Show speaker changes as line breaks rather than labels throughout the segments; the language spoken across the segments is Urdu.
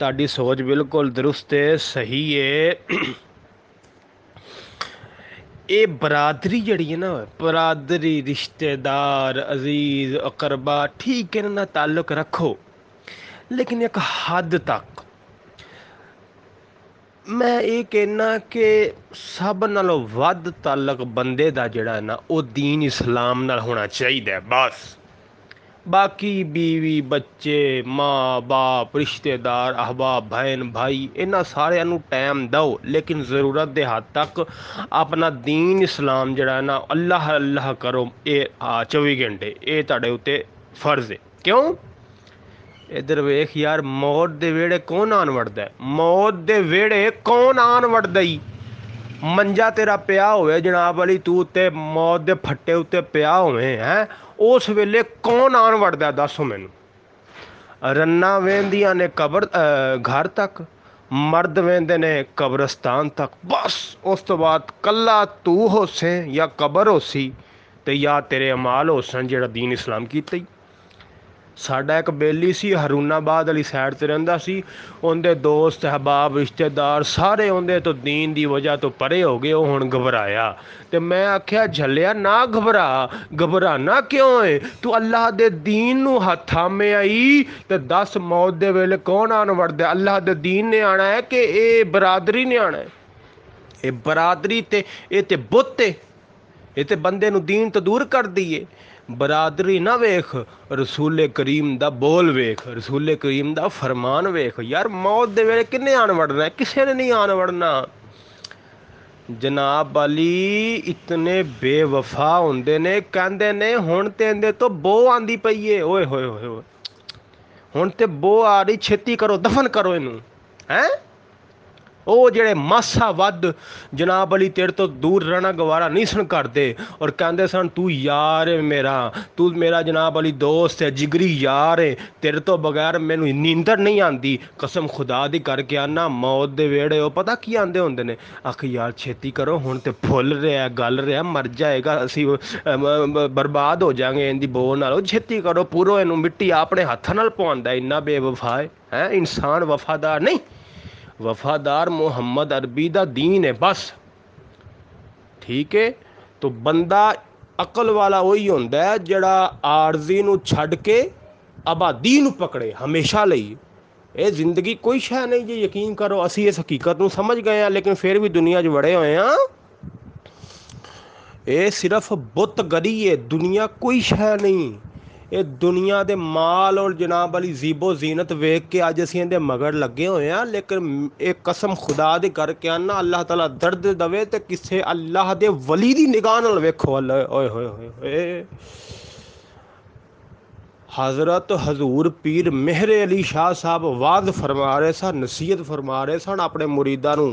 ਤੁਹਾਡੀ ਸੋਚ ਬਿਲਕੁਲ ਦਰੁਸਤ ਹੈ ਸਹੀ ਹੈ ਇਹ ਬਰਾਦਰੀ ਜਿਹੜੀ ਹੈ ਨਾ ਬਰਾਦਰੀ ਰਿਸ਼ਤੇਦਾਰ ਅਜ਼ੀਜ਼ ਅਕਰਬਾ ਠੀਕ ਹੈ ਨਾ ਤਾਲੁਕ ਰੱਖੋ ਲੇਕਿਨ ਇੱਕ ਹੱਦ ਤੱਕ ਮੈਂ ਇਹ ਕਹਿਣਾ ਕਿ ਸਭ ਨਾਲੋਂ ਵੱਧ ਤਾਲੁਕ ਬੰਦੇ ਦਾ ਜਿਹੜਾ ਹੈ ਨਾ ਉਹ دین ਇਸਲਾਮ ਨਾਲ ਹੋਣਾ ਚਾਹੀਦਾ ਹੈ ਬਸ ਬਾਕੀ ਬੀਵੀ ਬੱਚੇ ਮਾਂ ਬਾਪ ਰਿਸ਼ਤੇਦਾਰ ਅਹਬਾਬ ਭੈਣ ਭਾਈ ਇਹਨਾਂ ਸਾਰਿਆਂ ਨੂੰ ਟਾਈਮ ਦਿਓ ਲੇਕਿਨ ਜ਼ਰੂਰਤ ਦੇ ਹੱਦ ਤੱਕ ਆਪਣਾ دین ਇਸਲਾਮ ਜਿਹੜਾ ਹੈ ਨਾ ਅੱਲਾਹ ਅੱਲਾਹ ਕਰੋ ਇਹ ਆ 24 ਘੰਟੇ ਇਹ ਤੁਹਾਡੇ ਉੱਤੇ ਫਰਜ਼ ਹੈ ਕਿਉਂ ਇਧਰ ਵੇਖ ਯਾਰ ਮੌਤ ਦੇ ਵੇੜੇ ਕੌਣ ਆਣ ਵੜਦਾ ਹੈ? ਮੌਤ ਦੇ ਵੇੜੇ ਕੌਣ ਆਣ ਵੜਦਾ ਈ ਮੰਜਾ ਤੇਰਾ ਪਿਆ ਹੋਵੇ ਜਨਾਬ ਵਾਲੀ ਤੂੰ ਉੱਤੇ ਮੌਤ ਦੇ ਫੱਟੇ ਉੱਤੇ ਪਿਆ ਹੋਵੇ ਹੈ ਉਸ ਵੇਲੇ ਕੌਣ ਆਣ ਵੜਦਾ ਦੱਸੋ ਮੈਨੂੰ ਰੰਨਾ ਵੇਂਦੀਆਂ ਨੇ ਕਬਰ ਅ, ਘਰ ਤੱਕ ਮਰਦ ਵੇਂਦੇ ਨੇ ਕਬਰਸਤਾਨ ਤੱਕ ਬਸ ਉਸ ਤੋਂ ਬਾਅਦ ਕੱਲਾ ਤੂੰ ਹੋਸੇ ਜਾਂ ਕਬਰ ਹੋਸੀ ਤੇ ਜਾਂ ਤੇਰੇ ਅਮਾਲ ਹੋਸਨ ਜਿਹੜਾ دین ਇਸਲਾਮ ਕੀਤਾ ਈ سڈا ایک بےلی سی ہرونابادی سائڈ سے رنگ دوست احباب رشتے دار سارے تو دی وجہ تو پرے ہو گئے گبرایا میں آخر جلیا نہ گھبرا گھبرانا کیوں ہے تو اللہ دے دیو ہاتھام دس موت دیل کون آن وٹ دلہ دین نے آنا ہے کہ یہ برادری نیا برادری تے بت بندے نن تو دور کر دیے ਬਰਾਦਰੀ ਨਾ ਵੇਖ ਰਸੂਲ ਕਰੀਮ ਦਾ ਬੋਲ ਵੇਖ ਰਸੂਲ ਕਰੀਮ ਦਾ ਫਰਮਾਨ ਵੇਖ ਯਾਰ ਮੌਤ ਦੇ ਵੇਲੇ ਕਿੰਨੇ ਆਣ ਵੜਨਾ ਹੈ? ਕਿਸੇ ਨੇ ਨਹੀਂ ਆਣ ਵੜਨਾ ਜਨਾਬ ਅਲੀ ਇਤਨੇ ਬੇਵਫਾ ਹੁੰਦੇ ਨੇ ਕਹਿੰਦੇ ਨੇ ਹੁਣ ਤੇ ਇਹਦੇ ਤੋਂ ਬੋ ਆਂਦੀ ਪਈ ਏ ਓਏ ਹੋਏ ਹੋਏ ਹੋਏ ਹੁਣ ਤੇ ਬੋ ਆ ਰਹੀ ਛੇਤੀ ਕਰੋ ਦਫਨ ਕਰੋ ਇਹਨੂੰ ਹੈ وہ جہ مس آ ود جناب علی تیر تو دور رہنا گوارا نہیں سن کرتے اور کہتے سن تار ہے میرا تیرا جناب علی دوست ہے جگری یار ہے تیر تو بغیر میرے نیند نہیں آتی قسم خدا کی کر کے آنا موت ویڑے وہ پتا کی آدھے ہوں آخر یار چیتی کرو ہوں تو فل رہا ہے گل رہا ہے مر جائے گا اُسی برباد ہو جائیں گے ان کی بو نال چیتی کرو پوروں یہ مٹی اپنے ہاتھ نہ پوند بے وفا ہے انسان وفادار نہیں ਵਫਾਦਾਰ ਮੁਹੰਮਦ ਅਰਬੀ ਦਾ ਦੀਨ ਹੈ ਬਸ ਠੀਕ ਹੈ ਤੋ ਬੰਦਾ ਅਕਲ ਵਾਲਾ ਉਹੀ ਹੁੰਦਾ ਹੈ ਜਿਹੜਾ ਆਰਜ਼ੀ ਨੂੰ ਛੱਡ ਕੇ ਆਬਾਦੀ ਨੂੰ ਪਕੜੇ ਹਮੇਸ਼ਾ ਲਈ ਇਹ ਜ਼ਿੰਦਗੀ ਕੋਈ ਸ਼ੈ ਨਹੀਂ ਜੇ ਯਕੀਨ ਕਰੋ ਅਸੀਂ ਇਸ ਹਕੀਕਤ ਨੂੰ ਸਮਝ ਗਏ ਆ ਲੇਕਿਨ ਫਿਰ ਵੀ ਦੁਨੀਆ 'ਚ ਵੜੇ ਹੋਏ ਆ ਇਹ ਸਿਰਫ ਬੁੱਤ ਗਰੀ ਹੈ ਦੁਨੀਆ ਕੋਈ ਸ਼ੈ ਨਹੀਂ لیکن حضرت حضور پیر میری شاہ صاحب فرما رہے سن نصیحت فرما رہے سن اپنے مریدانوں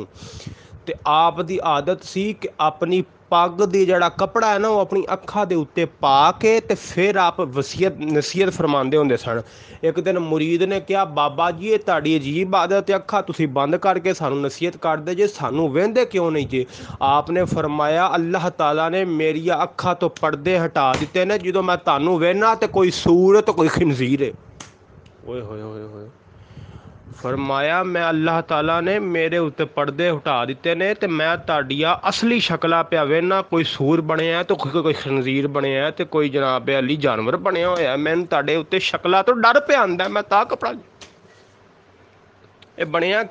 تے آپ دی عادت سی کہ اپنی پاگ پگ جڑا کپڑا ہے نا وہ اپنی اکھا دے اتے پا کے پھر آپ وسیعت نصیت فرمان دے ہوں دے سن ایک دن مرید نے کیا بابا جی تاڑی عجیب عادت اکھا تسی بند کر کے سانو نصیت کر دے جی وین دے کیوں نہیں جی آپ نے فرمایا اللہ تعالیٰ نے میری اکھا تو پردے ہٹا دیتے ہیں جدو میں تانو وین وہا تے کوئی سورت کوئی خنزیر ہے ہوئے ہوئے ہوئے ہوئے ਫਰਮਾਇਆ ਮੈਂ ਅੱਲਾਹ ਤਾਲਾ ਨੇ ਮੇਰੇ ਉੱਤੇ ਪਰਦੇ ਹਟਾ ਦਿੱਤੇ ਨੇ ਤੇ ਮੈਂ ਤੁਹਾਡੀਆਂ ਅਸਲੀ ਸ਼ਕਲਾਂ ਪਿਆ ਵੇਨਾ ਕੋਈ ਸੂਰ ਬਣਿਆ ਤੇ ਕੋਈ ਕੋਈ ਖਨਜ਼ੀਰ ਬਣਿਆ ਤੇ ਕੋਈ ਜਨਾਬ ਅਲੀ ਜਾਨਵਰ ਬਣਿਆ ਹੋਇਆ ਮੈਨੂੰ ਤੁਹਾਡੇ ਉੱਤੇ ਸ਼ਕਲਾਂ ਤੋਂ ਡਰ ਪਿਆ ਆਂਦਾ ਮੈਂ ਤਾਂ ਕਪੜਾ ਇਹ ਬਣਿਆ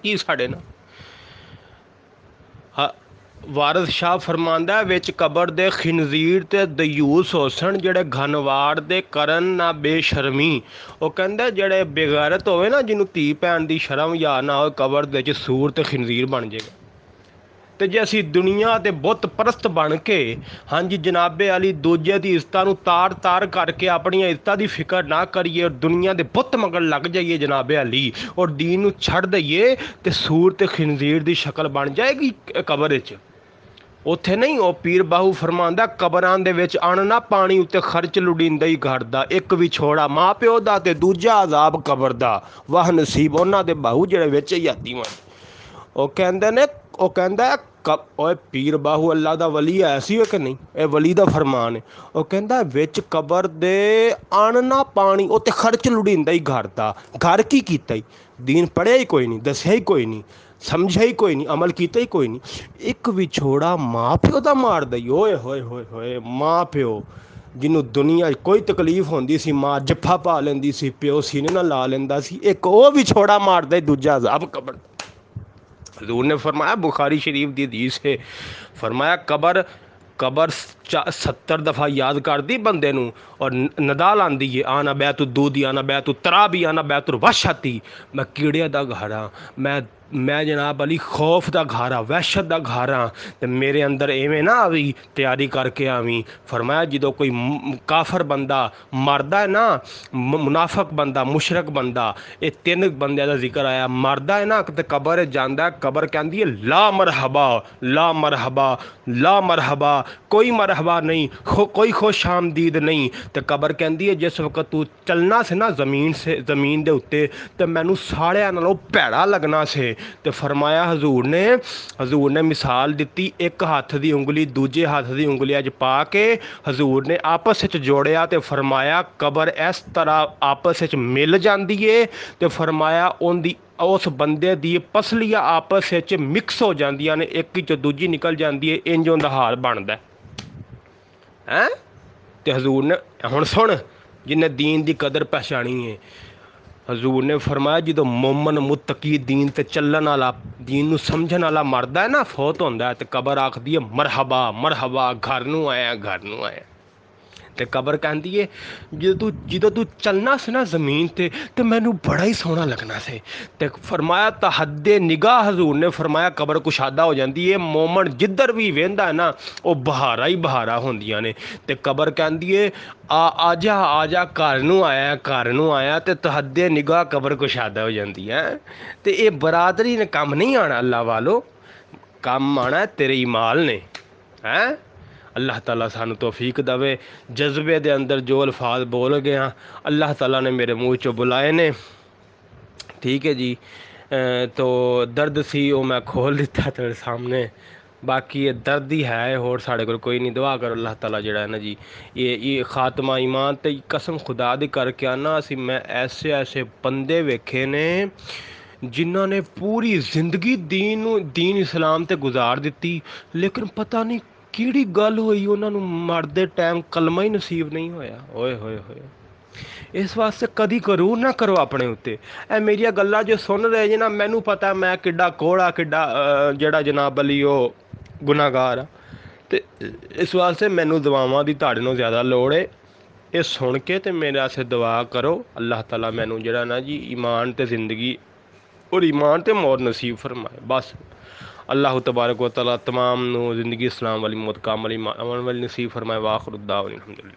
وارث شاہ فرماندہ ویچ کبر دے خنزیر تے دیو سوشن جڑے گھنوار دے کرن نہ بے شرمی وہ کہہ دے بےغیرت ہوئے نا جنو تی پین دی شرم یا نہ چھ سور تے خنزیر بن جائے گا تے جیسی دنیا تے بہت پرست بن کے ہاں جی جناب علی دوجے کی عزت نار تار تار کر کے اپنی عزت دی فکر نہ کریے اور دنیا کے بہت مگر لگ جائیے جناب علی اور دینو چھڑ دیئے تے سور تے خنزیر دی شکل بن جائے گی کبرچ اتھے نہیں وہ پیر باہو فرماند قبران پانی اتھے خرچ لوڑی گھر چھوڑا ماں پیو دے دو کبر وہ نصیب باہو جڑے آتی وہ کہیں پیر باہو اللہ دا ولی ایسی نہیں ولی درمان ہے وہ کہبر دے آننا پانی اتنے خرچ لوڑی گھر دا گھر کی کا دین پڑے ہی کوئی نہیں دسیا ہی کوئی نہیں سمجھے ہی کوئی نہیں عمل کیتے ہی کوئی نہیں ایک وچھوڑا ماں پیو دا مار دئی ہوئے ہوئے ہوئے ہوئے ماں پیو جنوں دنیا کوئی تکلیف ہوندی سی ماں جفا پا لیندی سی پیو سینے نہ لا لیندا سی ایک او وچھوڑا مار دے دوجا عذاب قبر حضور نے فرمایا بخاری شریف دی دی ہے فرمایا قبر قبر ستر دفعہ یاد کر دی بندے نوں اور ندال آن دیئے آنا بیتو دودی آنا بیتو ترابی آنا بیت الوحشتی میں کیڑے دا گھراں میں میں جناب علی خوف دا گھارا، وحشت دا گھارا، تے میرے اندر ایویں نہ آوی، تیاری کر کے آویں۔ فرمایا جدو کوئی کافر بندہ مردا ہے نا منافق بندہ، مشرق بندہ، اے تین بندے دا ذکر آیا، مردا ہے نا، تے قبر جاندا ہے، قبر کہندی ہے، لا مرحبا لا مرحبا لا مرحبا، کوئی مرحبا نہیں، خو، کوئی خوش آمدید نہیں۔ تے قبر کہندی ہے، جس وقت تو چلنا سے نا، زمین سے، زمین دے اوتے، تے مینوں ساڑیاں نالوں پیڑا لگنا سے۔ تو فرمایا حضور نے حضور نے مثال دیتی، ایک ہاتھ دی انگلی، دوجے ہاتھ دی انگلی اج پا کے حضور نے آپس جوڑیا تو فرمایا قبر اس طرح آپس مل جاتی ہے تو فرمایا ان دی، اس بندے دسلیاں آپس مکس ہو جکی یعنی نکل جاتی ہے ہاں؟ انج حال بنتا ہے۔ تو حضور نے ہوں سن، جنہیں دین دی قدر پہچانی ہے ਹਜ਼ੂਰ ਨੇ ਫਰਮਾਇਆ ਜਦੋਂ ਮੂਮਨ ਮੁਤਕੀ ਦੀਨ ਤੇ ਚੱਲਣ ਵਾਲਾ ਦੀਨ ਨੂੰ ਸਮਝਣ ਵਾਲਾ ਮਰਦਾ ਹੈ ਨਾ ਫੌਤ ਹੁੰਦਾ ਹੈ ਤੇ ਕਬਰ ਆਖਦੀ ਹੈ ਮਰਹਬਾ ਮਰਹਬਾ ਘਰ ਨੂੰ ਆਇਆ ਘਰ ਨੂੰ ਆਇਆ ਤੇ ਕਬਰ ਕਹਿੰਦੀ ਏ ਜਦੋਂ ਤੂੰ ਜਦੋਂ ਤੂੰ ਚੱਲਣਾ ਸੀ ਨਾ ਜ਼ਮੀਨ ਤੇ ਤੇ ਮੈਨੂੰ ਬੜਾ ਹੀ ਸੋਹਣਾ ਲੱਗਣਾ ਸੀ ਤੇ ਫਰਮਾਇਆ ਤਹੱਦੇ ਨਿਗਾਹ ਹਜ਼ੂਰ ਨੇ ਫਰਮਾਇਆ ਕਬਰ ਕੁਸ਼ਾਦਾ ਹੋ ਜਾਂਦੀ ਏ ਮੋਮਨ ਜਿੱਧਰ ਵੀ ਵੇਂਦਾ ਨਾ ਉਹ ਬਹਾਰਾ ਹੀ ਬਹਾਰਾ ਹੁੰਦੀਆਂ ਨੇ ਤੇ ਕਬਰ ਕਹਿੰਦੀ ਏ ਆ ਆ ਜਾ ਆ ਜਾ ਘਰ ਨੂੰ ਆਇਆ ਘਰ ਨੂੰ ਆਇਆ ਤੇ ਤਹੱਦੇ ਨਿਗਾਹ ਕਬਰ ਕੁਸ਼ਾਦਾ ਹੋ ਜਾਂਦੀ ਹੈ ਤੇ ਇਹ ਬਰਾਦਰੀ ਨੇ ਕੰਮ ਨਹੀਂ ਆਣਾ ਅੱਲਾ ਵਾਲੋ ਕੰਮ ਆਣਾ ਹੈ ਤੇਰੇ اللہ تعالیٰ سانو توفیق دے جذبے دے اندر جو الفاظ بول گیا ہاں، اللہ تعالیٰ نے میرے منہ چو بلائے نے۔ ٹھیک ہے جی تو درد سی وہ میں کھول دیتا تیرے سامنے۔ باقی یہ درد ہی ہے، اور سارے کو کوئی نہیں۔ دعا کر اللہ تعالیٰ جڑا ہے نا جی۔ یہ خاتمہ ایمان تے قسم خدا دی کر کے آنا۔ اسی میں ایسے ایسے بندے ویکھے نے جنہ نے پوری زندگی دین دین اسلام تے گزار دیتی، لیکن پتہ نہیں ڑی گل ہوئی انہوں نے مرد ٹائم کلمہ ہی نصیب نہیں ہوا ہوئے ہوئے ہوئے اس واسطے کدی کرور نہ کرو اپنے اتنے ای میری گلا جو سن رہے ہیں جی نہ مینوں پتا میں کور آ جا جنابلی وہ گناکار آ اس واسطے مینو دعاڑوں زیادہ لوڑ ہے یہ سن کے تو میرے واسطے دعا کرو اللہ تعالیٰ مینو جا جی ایمان تو زندگی اور ایمان تو مور نصیب فرمائے بس اللہ تبارک و تعالیٰ تمام نو زندگی اسلام والی موت کامل والی والی نصیب فرمائے واخر الدعوان الحمدللہ۔